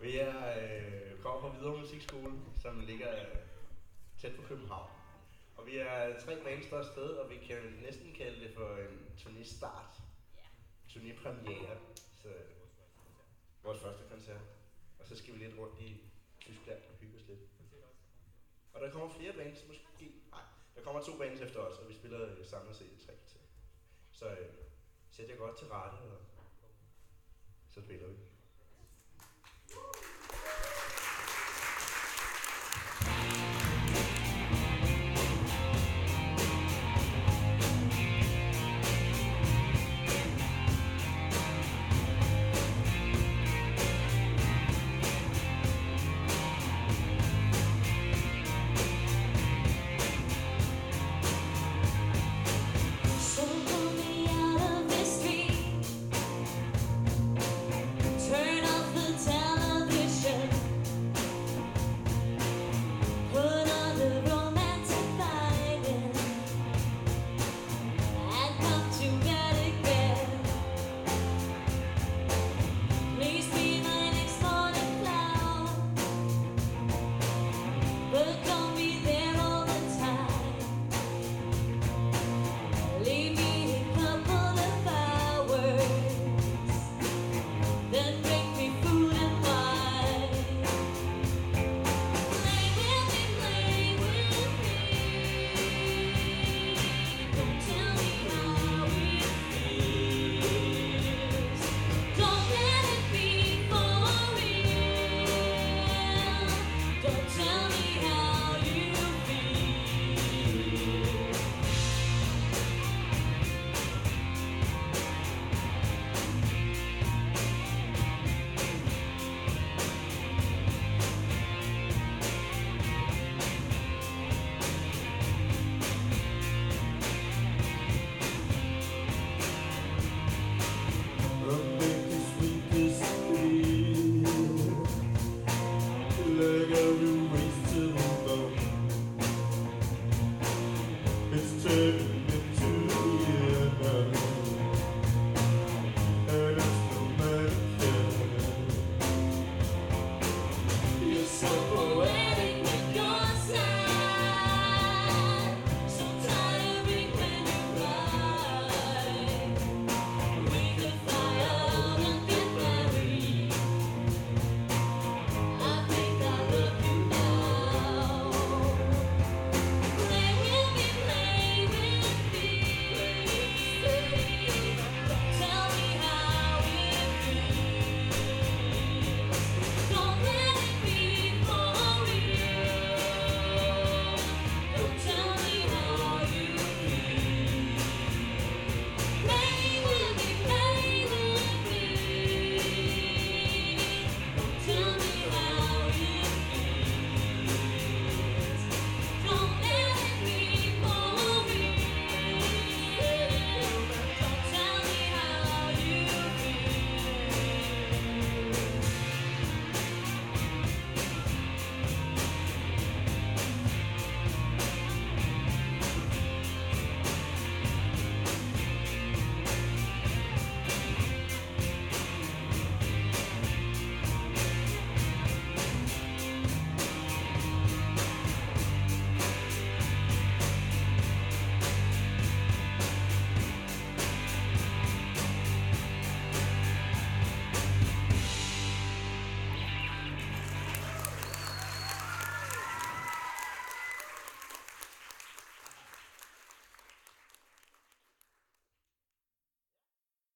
Vi er øh, kommer fra Hvidovre Musikskole, som ligger øh, tæt på København. Og vi er tre bands, der er afsted, og vi kan næsten kalde det for en turné-start. Turné-premiere. Så vores første koncert. Og så skal vi lidt rundt i Tyskland og hygge os lidt. Og der kommer flere bands, måske. Nej, der kommer to bands efter os, og vi spiller øh, samlet set i tre kvarter. Så øh, sæt jer godt til rette, og så spiller vi. certain